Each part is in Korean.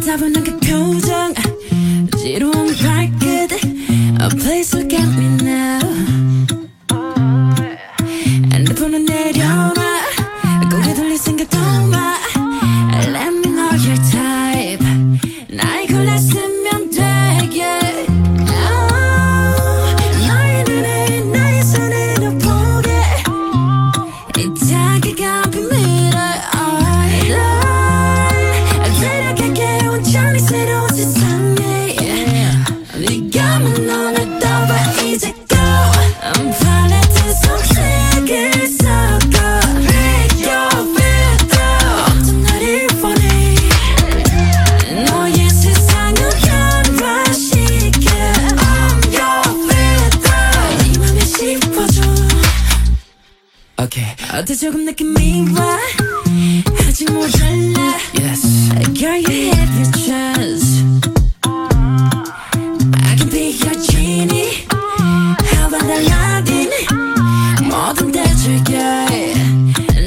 따분한 그 표정 지루한 발끝 oh, Please look at me now. Okay. 어때 조금 느낌이 와 아직 모자라 Yes Girl you have your chance I can be your genie How about Aladdin 뭐든 다 줄게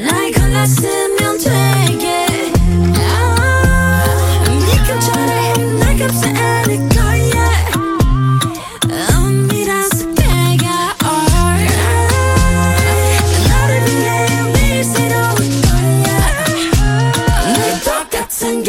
날 골랐으면 되게 아, 네 근처에 날 감싸 안을게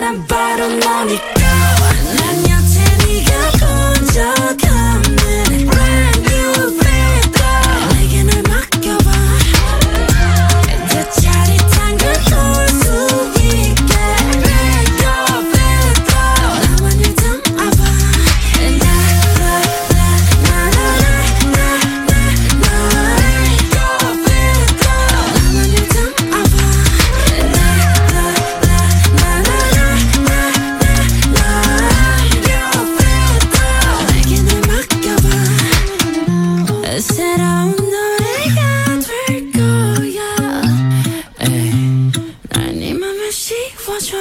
I'm vital, money. 你活着。